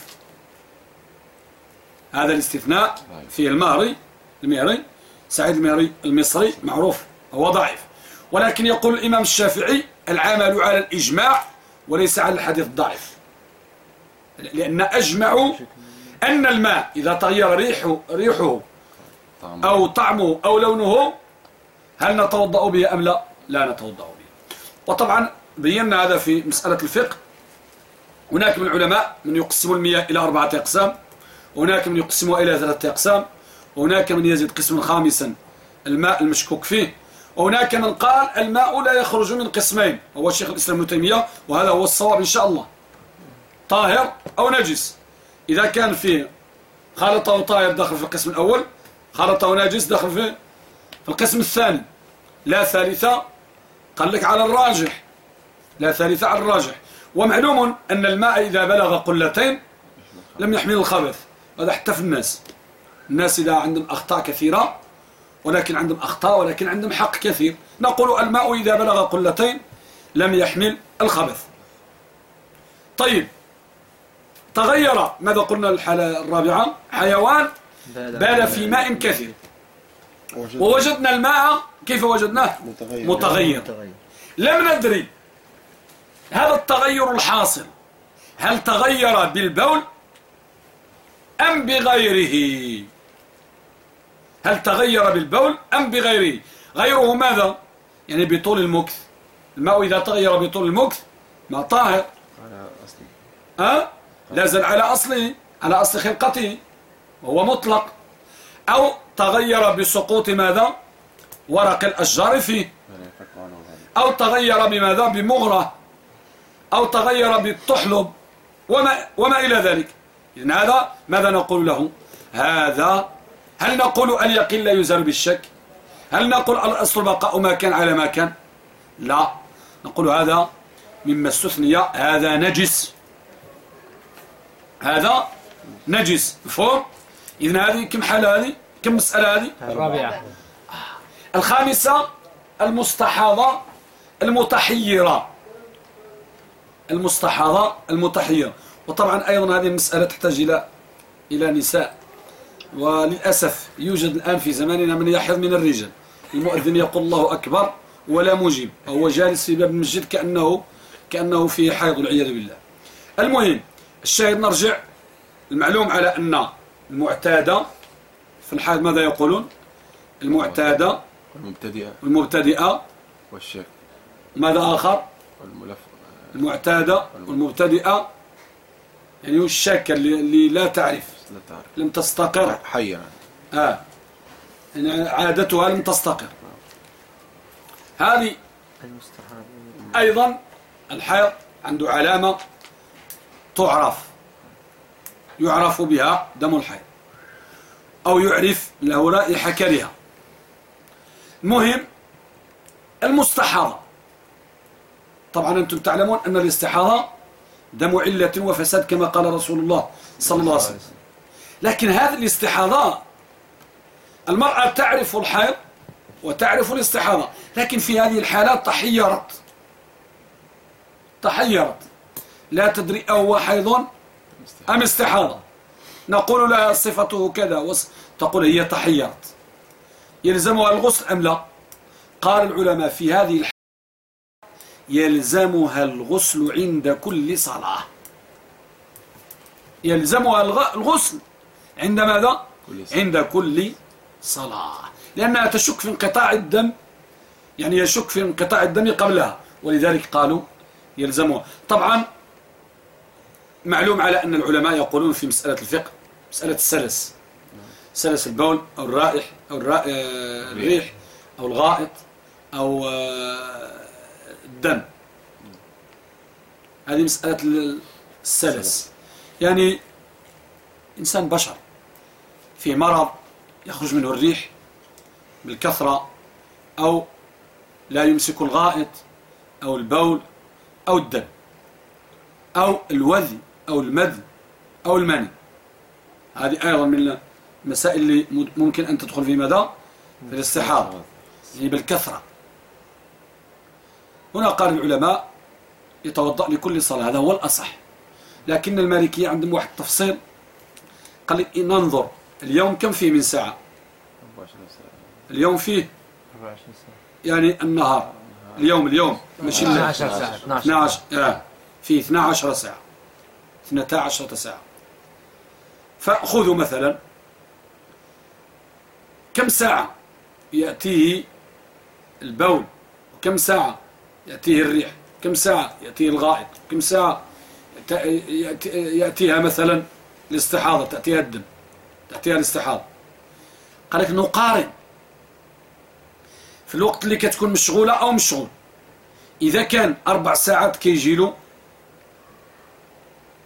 هذا الاستثناء في المهري المهري سعيد المهري المصري معروف هو ضعيف. ولكن يقول الإمام الشافعي العمل على الإجماع وليس على الحديث الضعيف. لأن أجمعوا أن الماء إذا تغير ريحه, ريحه أو طعمه أو لونه هل نتوضأ به أم لا؟ لا نتوضأ به. وطبعا بينا هذا في مسألة الفقه. هناك من العلماء من يقسم المياه إلى أربعة أقسام هناك من يقسمها إلى ثلاثة أقسام وهناك من يزيد قسما خامسا الماء المشكوك فيه. وهناك من قال الماء لا يخرج من قسمين هو الشيخ الإسلام ابن تيمية وهذا هو الصواب إن شاء الله. طاهر أو نجس؟ إذا كان فيه خالطة طاهر داخل في القسم الأول خالطه نجس داخل في في القسم الثاني. لا ثالثة قال لك على الراجح. لا ثالثة على الراجح. ومعلوم أن الماء إذا بلغ قلتين لم يحمل الخبث. هذا حتى في الناس. الناس إذا عندهم أخطاء كثيرة ولكن عندهم أخطاء ولكن عندهم حق كثير. نقول الماء إذا بلغ قلتين لم يحمل الخبث. طيب تغير. ماذا قلنا الحالة الرابعة؟ حيوان بال في ماء كثير. ووجدنا الماء كيف وجدناه؟ متغير, متغير. لم ندري هذا التغير الحاصل. هل تغير بالبول أم بغيره؟ هل تغير بالبول أم بغيره؟ غيره ماذا؟ يعني بطول المكث. الماء إذا تغير بطول المكث ما طاهر. على أصله. أه؟ لا زال على أصله على أصل خلقته. وهو مطلق. أو تغير بسقوط ماذا؟ ورق الأشجار فيه. أو تغير بماذا؟ بمغرة. أو تغير بالتحلب وما, وما إلى ذلك. إذن هذا ماذا نقول له؟ هذا هل نقول اليقين لا يزال بالشك؟ هل نقول الأصل بقاء ما كان على ما كان؟ لا. نقول هذا مما استثني. هذا نجس. هذا نجس. مفهوم؟ إذن هذه كم حالة هذه؟ كم مسألة هذه؟ الرابعة. الخامسة المستحاضة المتحيرة. المستحاضة المتحيرة. وطبعا أيضا هذه المسألة تحتاج إلى إلى نساء. وللأسف يوجد الآن في زماننا من يحيض من الرجال. المؤذن يقول الله أكبر ولا مجيب. هو جالس في باب المسجد كأنه كأنه في حيض والعياذ بالله. المهم الشاهد نرجع المعلوم على أن المعتادة. في الحال ماذا يقولون؟ المعتادة. المبتدئة. المبتدئة. والشك ماذا آخر؟ والملف. المعتادة. والمبتدئة. يعني الشاكة اللي, اللي لا تعرف؟ لا تعرف. لم تستقر. حيا. آه. يعني عادتها لم تستقر. هذه أيضا الحيض عنده علامة تعرف. يعرف بها دم الحيض أو يعرف له رائحة كريهة مهم المستحاضة. طبعا أنتم تعلمون أن الاستحاضة دم علة وفساد كما قال رسول الله صلى الله عليه وسلم. لكن هذه الاستحاضة المرأة تعرف الحيض وتعرف الاستحاضة لكن في هذه الحالات تحيرت. تحيرت. لا تدري أهو حيض أم استحاضة؟ نقول لها صفته كذا تقول هي تحيرت يلزمها الغسل أم لا؟ قال العلماء في هذه الحالة يلزمها الغسل عند كل صلاة. يلزمها الغسل عند ماذا؟ عند كل صلاة. لأنها تشك في انقطاع الدم. يعني يشك في انقطاع الدم قبلها. ولذلك قالوا يلزمها. طبعا معلوم على أن العلماء يقولون في مسألة الفقه مسألة السلس. سلس البول أو الرائح أو الريح أو الغائط أو آه، الدم. هذه مسألة السلس. يعني إنسان بشر في مرض يخرج منه الريح بالكثرة أو لا يمسك الغائط أو البول أو الدم أو الوذي. أو المذ أو المني هذه أيضا من المسائل اللي ممكن أن تدخل في مدى في الاستحاضة. يعني بالكثرة. هنا قال العلماء يتوضأ لكل صلاة. هذا هو الأصح. لكن المالكية عندهم واحد تفصيل. قال لك ننظر اليوم كم فيه من ساعة؟ اليوم فيه يعني النهار. اليوم اليوم. مش 12 ساعة. 12 آه. فيه 12 ساعة. 12 ساعة. فخذوا مثلا كم ساعة يأتيه البول وكم ساعة يأتيه الريح كم ساعة يأتيه الغائط كم ساعة يأتيها مثلا الاستحاضة تأتيها الدم تأتيها الاستحاضة. قال لك نقارن في الوقت اللي كتكون مشغولة أو مشغول. إذا كان أربع ساعات كيجي له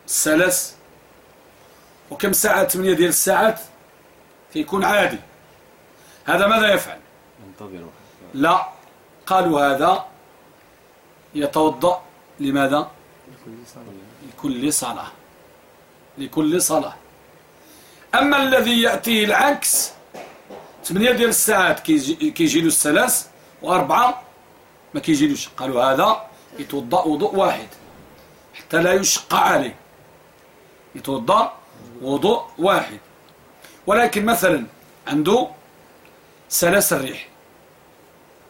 السلس وكم ساعة؟ ثمانية ديال الساعات كيكون عادي. هذا ماذا يفعل؟ ينتظر لا. قالوا هذا يتوضأ. لماذا؟ لكل صلاة. لكل صلاة. أما الذي يأتيه العكس ثمانية ديال الساعات كيجي له السلس وأربعة ما كيجيلوش. قالوا هذا يتوضأ وضوء واحد حتى لا يشق عليه. يتوضأ وضوء واحد. ولكن مثلا عنده سلس الريح.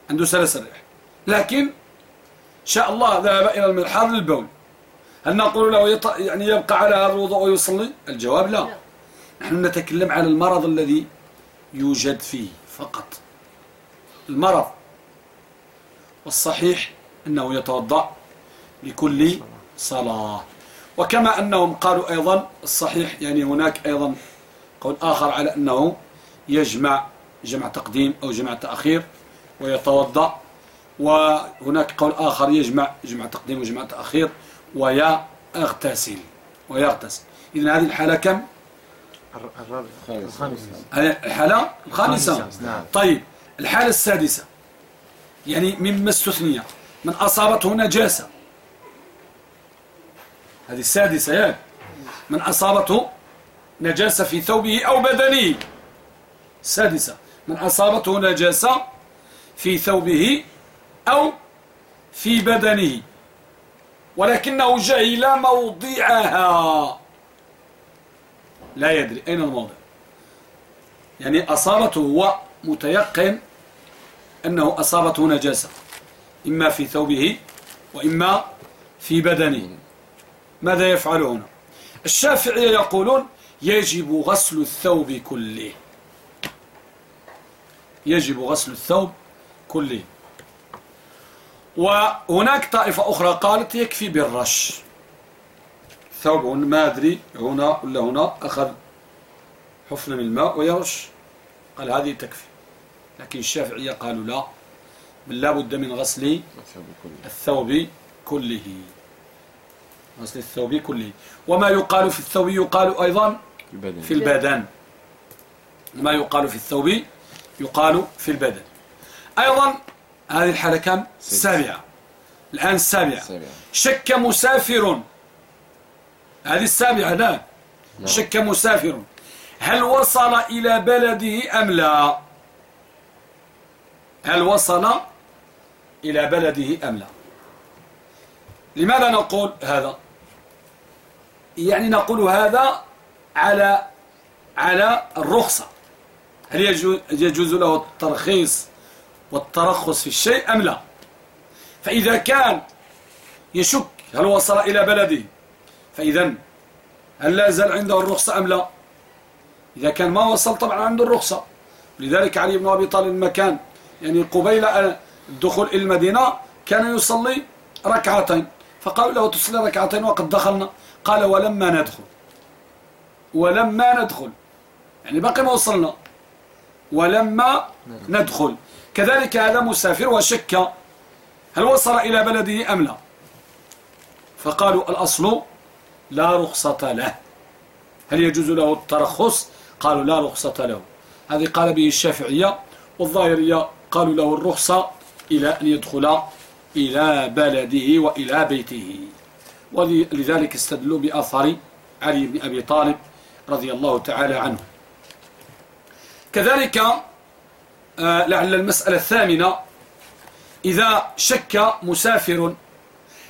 عنده سلس الريح. لكن شاء الله ذهب إلى المرحاض للبول. هل نقول له يط... يعني يبقى على هذا الوضوء ويصلي؟ الجواب لا. نحن نتكلم على المرض الذي يوجد فيه فقط. المرض. والصحيح أنه يتوضأ لكل صلاة. وكما أنهم قالوا أيضا الصحيح يعني هناك أيضا قول آخر على أنه يجمع جمع تقديم أو جمع تأخير ويتوضأ وهناك قول آخر يجمع جمع تقديم وجمع تأخير ويغتسل ويغتسل إذن هذه الحالة كم؟ الخامسة الحالة الخامسة نعم. طيب الحالة السادسة يعني مما استثنية من أصابته نجاسة هذه السادسة يا. من أصابته نجاسة في ثوبه أو بدنه. السادسة من أصابته نجاسة في ثوبه أو في بدنه. ولكنه جهل موضعها. لا يدري. أين الموضع؟ يعني أصابته هو متيقن أنه أصابته نجاسة. إما في ثوبه وإما في بدنه. ماذا يفعل هنا الشافعية يقولون يجب غسل الثوب كله. يجب غسل الثوب كله. وهناك طائفة أخرى قالت يكفي بالرش. ثوب ما أدري هنا ولا هنا أخذ حفنة من الماء ويرش. قال هذه تكفي. لكن الشافعية قالوا لا. بل لا بد من غسل الثوب كله. غسل الثوب كله. وما يقال في الثوب يقال أيضا في البدن. ما يقال في الثوب يقال في البدن. أيضا هذه الحالة كم؟ السابعة الآن السابعة شك مسافر. هذه السابعة لا. نعم. شك مسافر. هل وصل إلى بلده أم لا؟ هل وصل إلى بلده أم لا؟ لماذا نقول هذا؟ يعني نقول هذا على على الرخصة. هل يجوز له الترخيص والترخص في الشيء أم لا؟ فإذا كان يشك هل وصل إلى بلده فإذا هل لا زال عنده الرخصة أم لا؟ إذا كان ما وصل طبعا عنده الرخصة. لذلك علي بن أبي طالب المكان يعني قبيل الدخول إلى المدينة كان يصلي ركعتين. فقالوا له تصلي ركعتين وقد دخلنا. قال ولما ندخل؟ ولما ندخل. يعني باقي ما وصلنا. ولما ندخل. كذلك هذا مسافر وشك. هل وصل إلى بلده أم لا؟ فقالوا الأصل لا رخصة له. هل يجوز له الترخص؟ قالوا لا رخصة له. هذه قال به الشافعية والظاهرية. قالوا له الرخصة إلى أن يدخل إلى بلده وإلى بيته. ولذلك استدلوا بأثر علي بن أبي طالب رضي الله تعالى عنه. كذلك آه، لعل المسألة الثامنة إذا شك مسافر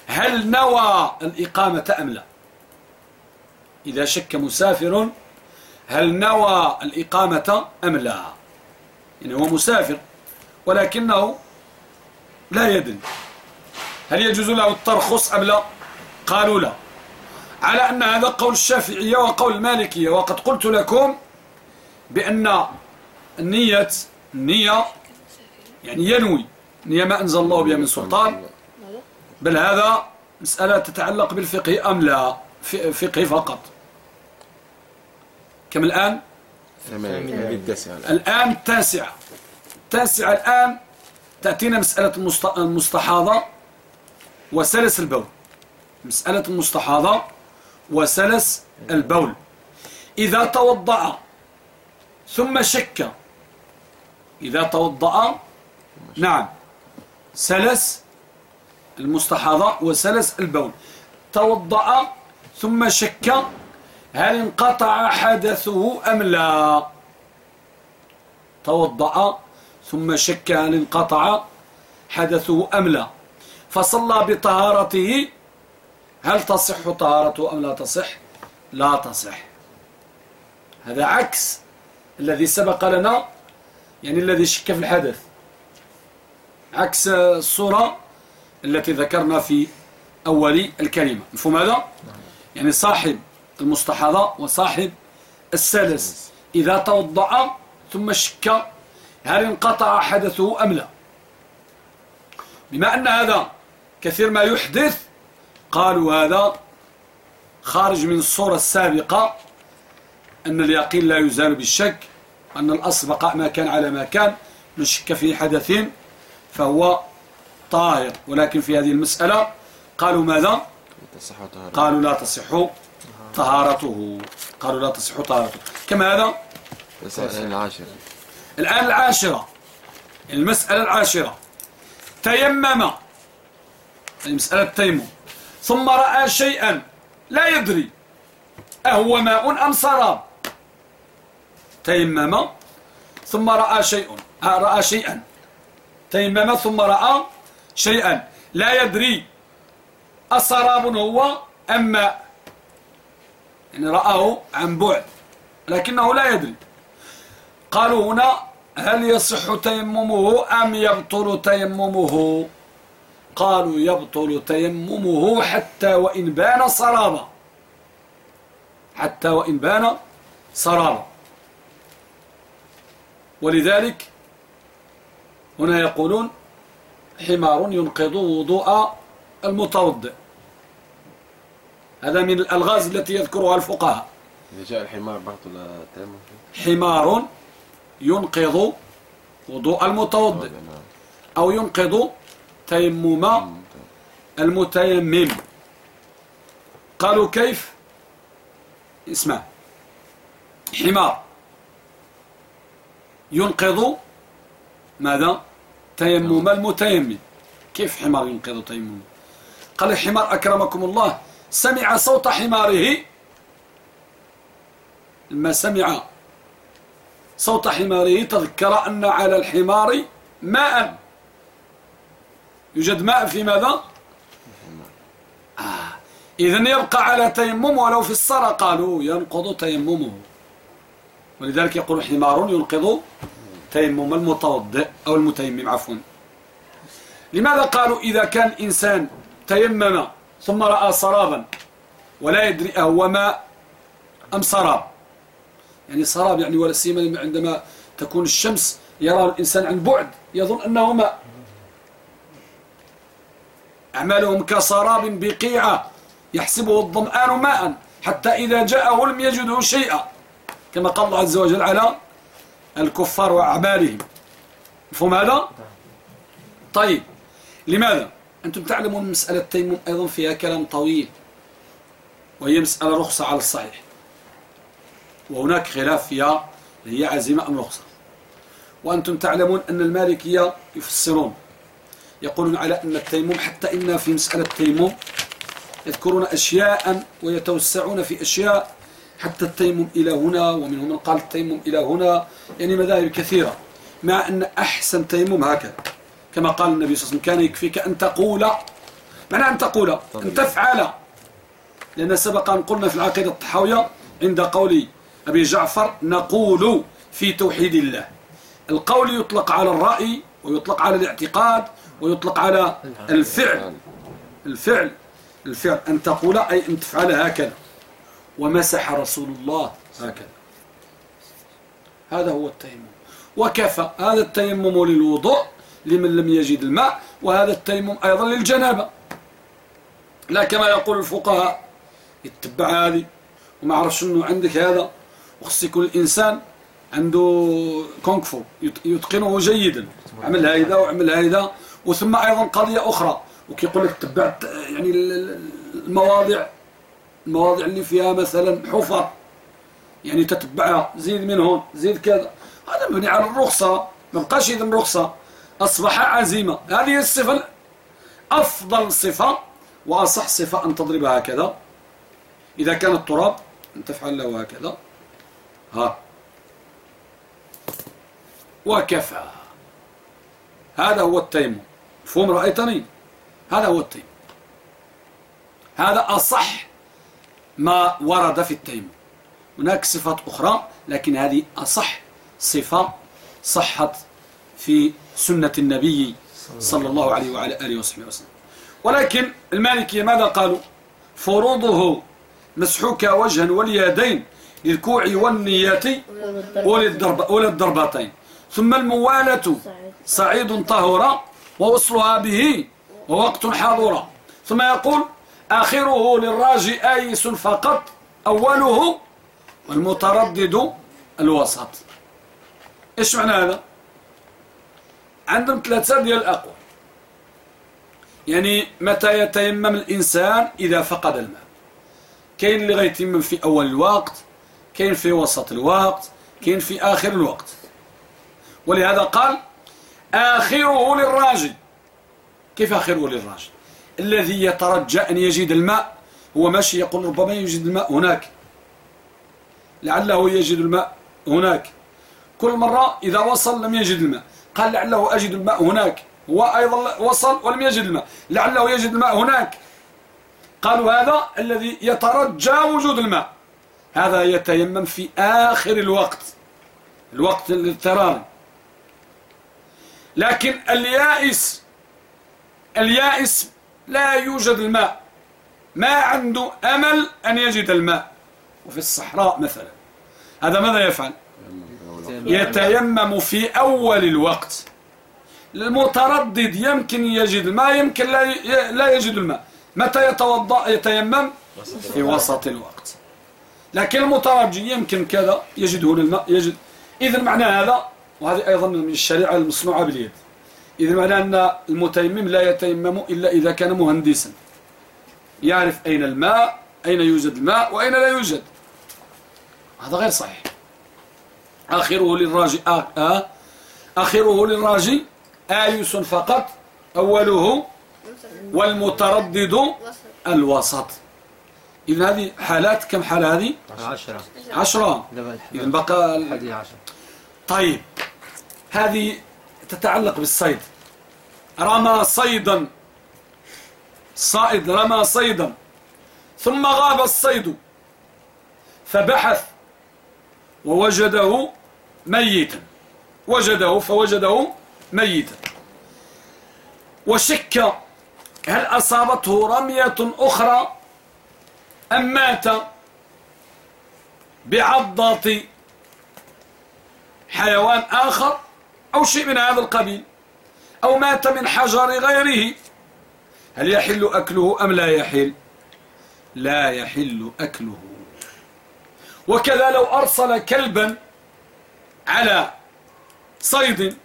هل نوى الإقامة أم لا؟ إذا شك مسافر هل نوى الإقامة أم لا؟ يعني هو مسافر ولكنه لا يدري هل يجوز له الترخص أم لا؟ قالوا لا. على أن هذا قول الشافعية وقول المالكية وقد قلت لكم بأن النية النية يعني ينوي نية ما أنزل الله بها من سلطان. بل هذا مسألة تتعلق بالفقه أم لا؟ فقه فقط. كم الآن؟ الآن التاسعة التاسعة الآن تأتينا مسألة المست- المستحاضة وسلس البول. مسألة المستحاضة وسلس البول. إذا توضأ ثم شك. إذا توضأ نعم. سلس المستحاضة وسلس البول. توضأ ثم شك. هل انقطع حدثه أم لا؟ توضأ ثم شك هل انقطع حدثه أم لا؟ فصلى بطهارته. هل تصح طهارته أم لا تصح؟ لا تصح. هذا عكس الذي سبق لنا يعني الذي شك في الحدث. عكس الصورة التي ذكرنا في أول الكلمة. مفهوم هذا؟ يعني صاحب المستحاضة وصاحب السلس. إذا توضأ ثم شك هل انقطع حدثه أم لا؟ بما أن هذا كثير ما يحدث. قالوا هذا خارج من الصورة السابقة أن اليقين لا يزال بالشك أن الأصل بقاء ما كان على ما كان من شك في حدث فهو طاهر. ولكن في هذه المسألة قالوا ماذا؟ قالوا لا تصح طهارته. قالوا لا تصح طهارته. كما هذا؟ العاشرة الآن العاشرة. المسألة العاشرة. تيمم المسألة التيمم ثم رأى شيئا لا يدري. أهو ماء أم سراب؟ تيمم. ثم رأى شيء. آه، رأى شيئا. تيمم. ثم رأى شيئا لا يدري. أسراب هو أم ماء؟ يعني رآه عن بعد لكنه لا يدري. قالوا هنا هل يصح تيممه أم يبطل تيممه؟ قالوا يبطل تيممه حتى وإن بان سرابا حتى وإن بان سرابا ولذلك هنا يقولون حمار ينقض وضوء المتوضئ. هذا من الألغاز التي يذكرها الفقهاء. إذا جاء الحمار بطل التيمم حمار ينقض وضوء المتوضئ. نعم. أو ينقض تيمم المتيمم. قالوا كيف؟ اسمع. حمار. ينقض ماذا؟ تيمم المتيمم. كيف حمار ينقض تيمم؟ قال الحمار أكرمكم الله. سمع صوت حماره. لما سمع صوت حماره تذكر أن على الحمار ماء. يوجد ماء في ماذا؟ آه. إذن يبقى على تيمم ولو في الصرى قالوا ينقض تيممه. ولذلك يقول حمار ينقض تيمم المتوضئ أو المتيمم عفوا. لماذا قالوا إذا كان إنسان تيمم ثم رأى سرابا ولا يدري أهو ماء أم سراب يعني سراب يعني ولا سيما عندما تكون الشمس يرى الإنسان عن بعد يظن أنه ماء. أعمالهم كسراب بقيعة يحسبه الظمآن ماء حتى إذا جاءه لم يجده شيئا. كما قال الله عز وجل على الكفار وأعمالهم. مفهوم هذا؟ طيب لماذا؟ أنتم تعلمون مسألة التيمم أيضا فيها كلام طويل وهي مسألة رخصة على الصحيح. وهناك خلاف فيها هي عزيمة أم رخصة؟ وأنتم تعلمون أن المالكية يفسرون. يقولون على أن التيمم حتى إن في مسألة التيمم يذكرون أشياء ويتوسعون في أشياء حتى التيمم إلى هنا ومنهم من قال التيمم إلى هنا يعني مذاهب كثيرة. مع أن أحسن تيمم هكذا كما قال النبي صلى الله عليه وسلم كان يكفيك أن تقول معنى أن تقول أن تفعل. لأن سبق أن قلنا في العقيدة الطحاوية عند قول أبي جعفر نقول في توحيد الله. القول يطلق على الرأي ويطلق على الاعتقاد ويطلق على الفعل. الفعل. الفعل أن تقول أي أن تفعل هكذا. ومسح رسول الله هكذا. هذا هو التيمم. وكفى. هذا التيمم للوضوء لمن لم يجد الماء وهذا التيمم أيضا للجنابة. لا كما يقول الفقهاء اتبع هذه. وما عرف شنو عندك هذا. وخص يكون الإنسان عنده كونغ فو يت- يتقنه جيدا. عمل هيدا وعمل هيدا وثم أيضا قضية أخرى. وكيقول لك تبعت يعني ال- ال- المواضع المواضع اللي فيها مثلا حفر يعني تتبعها زيد من هون زيد كذا. هذا مبني على الرخصة ما بقاش إذا رخصة. أصبح عزيمة. هذه الصفة أفضل صفة وأصح صفة أن تضربها هكذا. إذا كان التراب أن تفعل له هكذا. ها. وكفى. هذا هو التيمم. مفهوم رأيتني؟ هذا هو التيمم هذا أصح ما ورد في التيمم هناك صفات أخرى لكن هذه أصح صفة صحت في سنة النبي صلى الله عليه وعلى آله وصحبه وسلم. ولكن المالكية ماذا قالوا؟ فروضه مسحوك وجها واليدين للكوع والنية الضربتين. ثم الموالة. صعيد طهر ووصلها به ووقت حاضر ثم يقول آخره للراجي آيس فقط أوله والمتردد الوسط. إيش معنى هذا؟ عندهم ثلاثة ديال الأقوال. يعني متى يتيمم الإنسان إذا فقد الماء؟ كاين اللي غيتيمم في أول الوقت كاين في وسط الوقت كاين في آخر الوقت. ولهذا قال آخره للراجل. كيف آخره للراجل؟ الذي يترجى أن يجد الماء هو ماشي يقول ربما يجد الماء هناك. لعله يجد الماء هناك. كل مرة إذا وصل لم يجد الماء. قال لعله أجد الماء هناك. هو أيضا وصل ولم يجد الماء. لعله يجد الماء هناك. قالوا هذا الذي يترجى وجود الماء. هذا يتيمم في آخر الوقت. الوقت الاضطراري لكن اليائس اليائس لا يوجد الماء. ما عنده أمل أن يجد الماء. وفي الصحراء مثلا. هذا ماذا يفعل؟ يتيمم في أول الوقت. المتردد يمكن يجد الماء يمكن لا يجد الماء. متى يتوضأ يتيمم؟ في وسط الوقت. لكن المترجي يمكن كذا يجد هنا الماء يجد. إذا معنى هذا وهذه أيضا من الشريعة المصنوعة باليد. إذا معنى أن المتيمم لا يتيمم إلا إذا كان مهندسا. يعرف أين الماء أين يوجد الماء وأين لا يوجد. هذا غير صحيح. آخره للراجي آه آه. آخره للراجي آيس فقط أوله والمتردد الوسط. إذا هذه حالات كم حالة هذه؟ عشرة. عشرة. إذا بقى ال- الحادي عشر طيب. هذه تتعلق بالصيد. رمى صيدا. صائد رمى صيدا. ثم غاب الصيد. فبحث ووجده ميتا. وجده فوجده ميتا. وشك هل أصابته رمية أخرى أم مات بعضة حيوان آخر؟ أو شيء من هذا القبيل أو مات من حجر غيره. هل يحل أكله أم لا يحل؟ لا يحل أكله. وكذا لو أرسل كلبا على صيد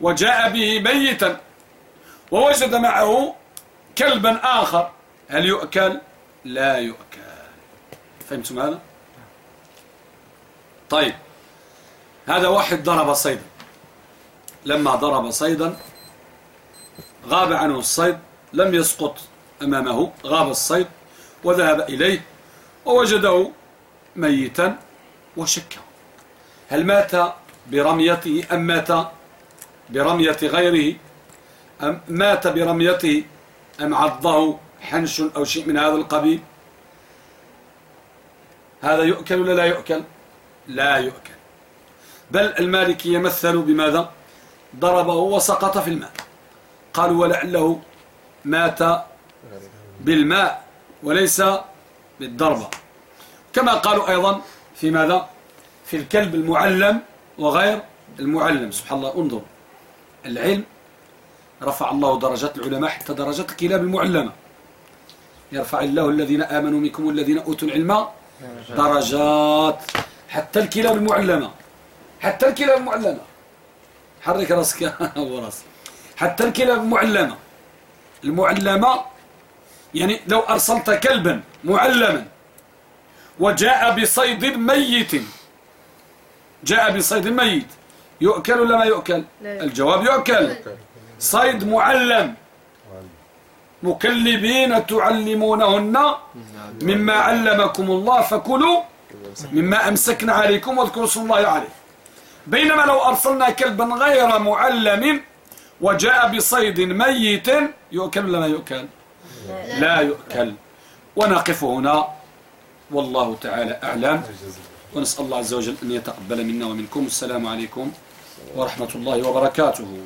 وجاء به ميتا ووجد معه كلبا آخر هل يؤكل؟ لا يؤكل. فهمتم هذا؟ طيب هذا واحد ضرب صيدا. لما ضرب صيدا غاب عنه الصيد لم يسقط أمامه غاب الصيد وذهب إليه ووجده ميتا وشك هل مات برميته أم مات برمية غيره؟ أم مات برميته أم عضه حنش أو شيء من هذا القبيل؟ هذا يؤكل ولا لا يؤكل؟ لا يؤكل. بل المالكية مثلوا بماذا؟ ضربه وسقط في الماء. قالوا ولعله مات بالماء وليس بالضربة. كما قالوا أيضا في ماذا؟ في الكلب المعلم وغير المعلم. سبحان الله انظر. العلم رفع الله درجات العلماء حتى درجات الكلاب المعلمة. يرفع الله الذين آمنوا منكم والذين أوتوا العلم درجات. حتى الكلاب المعلمة. حتى الكلاب المعلمة. حرك راسك. هو راسك حتى الكلاب المعلمة المعلمة يعني لو أرسلت كلبا معلما وجاء بصيد ميت. جاء بصيد ميت. يؤكل ولا ما يؤكل؟ لا. الجواب يؤكل. صيد معلم. مكلبين تعلمونهن. مما علمكم الله فكلوا. مما أمسكنا عليكم واذكروا اسم الله عليه. بينما لو أرسلنا كلبا غير معلم وجاء بصيد ميت يؤكل ولا ما يؤكل؟ لا يؤكل. ونقف هنا. والله تعالى أعلم. ونسأل الله عز وجل أن يتقبل منا ومنكم. السلام عليكم ورحمة الله وبركاته.